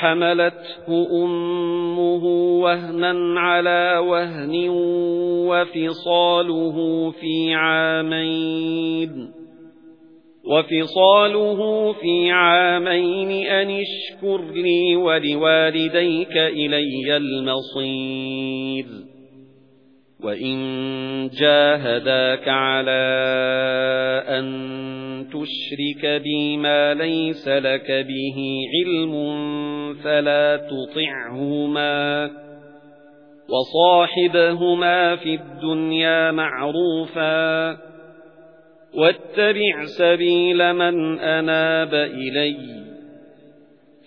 حَمَلَتْهُ أُمُّهُ وَهْنًا عَلَى وَهْنٍ وَفِصَالُهُ فِي عَامَيْنِ. وَفِصَالُهُ فِي عَامَيْنِ أَنِ اشْكُرْ لِي وَلِوَالِدَيْكَ إِلَيَّ الْمَصِيرُ. وَإِن جَاهَدَاكَ عَلَى أَن تُشْرِكَ بِي مَا لَيْسَ لَكَ بِهِ عِلْمٌ فَلَا تُطِعْهُمَا وَصَاحِبْهُمَا فِي الدُّنْيَا مَعْرُوفًا وَاتَّبِعْ سَبِيلَ مَنْ أَنَابَ إِلَيَّ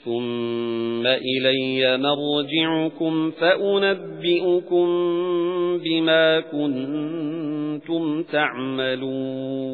ثُمَّ إِلَيَّ مَرْجِعُكُمْ فَأُنَبِّئُكُم بِمَا كُنتُمْ تَعْمَلُونَ